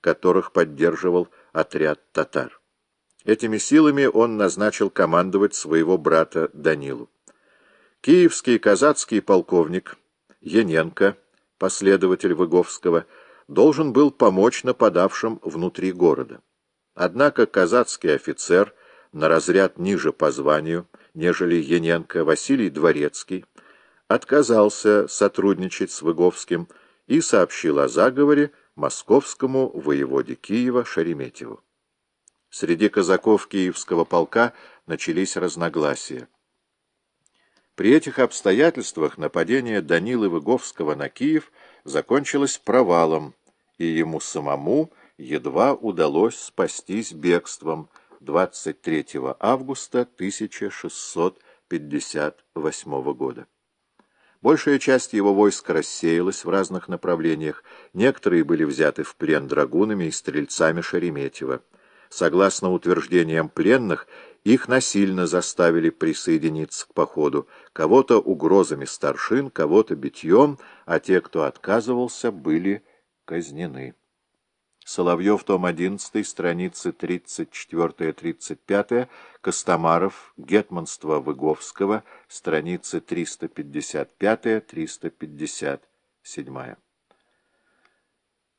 которых поддерживал отряд татар. Этими силами он назначил командовать своего брата Данилу. Киевский казацкий полковник Яненко, последователь Выговского, должен был помочь нападавшим внутри города. Однако казацкий офицер, на разряд ниже по званию, нежели Яненко Василий Дворецкий, отказался сотрудничать с Выговским и сообщил о заговоре московскому воеводе Киева Шереметьеву. Среди казаков Киевского полка начались разногласия. При этих обстоятельствах нападение Данилы Выговского на Киев закончилось провалом, и ему самому едва удалось спастись бегством 23 августа 1658 года. Большая часть его войск рассеялась в разных направлениях, некоторые были взяты в плен драгунами и стрельцами Шереметьева. Согласно утверждениям пленных, их насильно заставили присоединиться к походу, кого-то угрозами старшин, кого-то битьем, а те, кто отказывался, были казнены. Соловьев, том 11, страницы 34-35, Костомаров, Гетманство Выговского, страницы 355-357.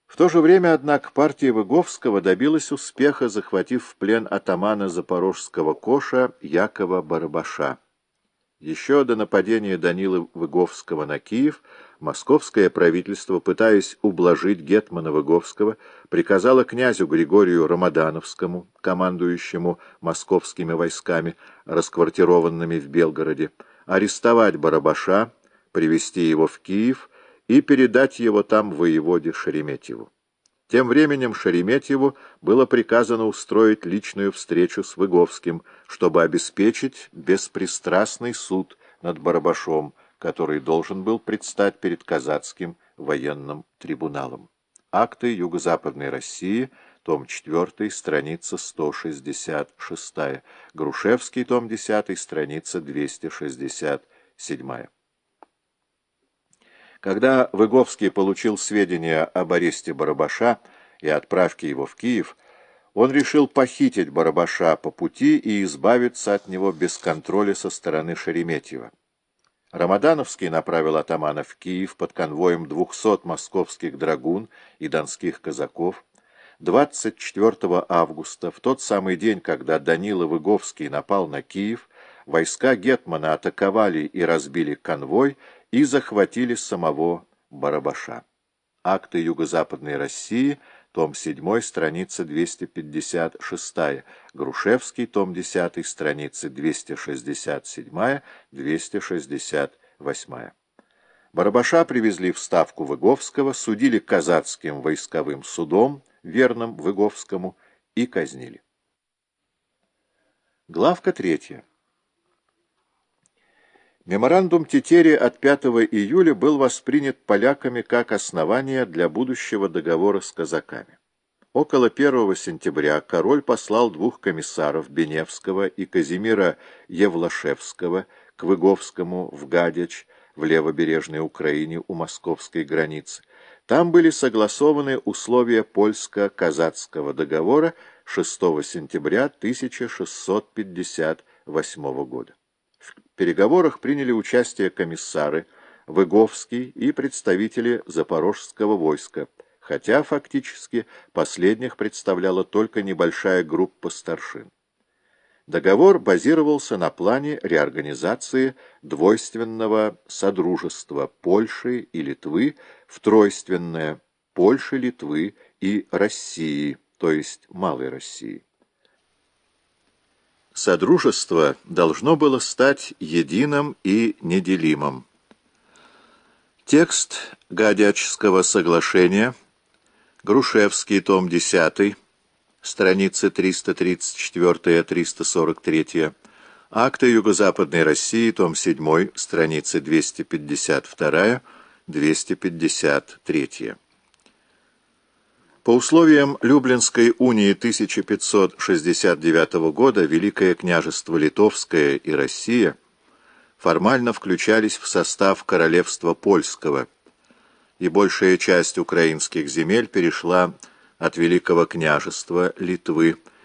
В то же время, однако, партия Выговского добилась успеха, захватив в плен атамана запорожского коша Якова Барабаша. Еще до нападения Данилы Выговского на Киев московское правительство, пытаясь ублажить гетмана Выговского, приказало князю Григорию Рамадановскому, командующему московскими войсками, расквартированными в Белгороде, арестовать Барабаша, привести его в Киев и передать его там воеводе Шереметьеву. Тем временем Шереметьеву было приказано устроить личную встречу с Выговским, чтобы обеспечить беспристрастный суд над Барабашом, который должен был предстать перед казацким военным трибуналом. Акты Юго-Западной России, том 4, страница 166, Грушевский, том 10, страница 267. Когда Выговский получил сведения об аресте Барабаша и отправке его в Киев, он решил похитить Барабаша по пути и избавиться от него без контроля со стороны Шереметьева. Рамадановский направил атамана в Киев под конвоем 200 московских драгун и донских казаков. 24 августа, в тот самый день, когда Данила Выговский напал на Киев, войска Гетмана атаковали и разбили конвой и захватили самого Барабаша. Акты Юго-Западной России, том 7, страница 256, Грушевский, том 10, страницы 267-268. Барабаша привезли в Ставку Выговского, судили казацким войсковым судом, верным Выговскому, и казнили. Главка третья. Меморандум Тетери от 5 июля был воспринят поляками как основание для будущего договора с казаками. Около 1 сентября король послал двух комиссаров Беневского и Казимира Евлашевского к Выговскому в Гадяч в левобережной Украине у московской границы. Там были согласованы условия польско-казацкого договора 6 сентября 1658 года. В переговорах приняли участие комиссары Выговский и представители Запорожского войска, хотя фактически последних представляла только небольшая группа старшин. Договор базировался на плане реорганизации двойственного содружества Польши и Литвы в тройственное Польши, Литвы и России, то есть Малой России. Содружество должно было стать единым и неделимым. Текст Гадячского соглашения, Грушевский, том 10, страницы 334-343, Акты Юго-Западной России, том 7, страницы 252-253. По условиям Люблинской унии 1569 года Великое княжество Литовское и Россия формально включались в состав Королевства Польского, и большая часть украинских земель перешла от Великого княжества Литвы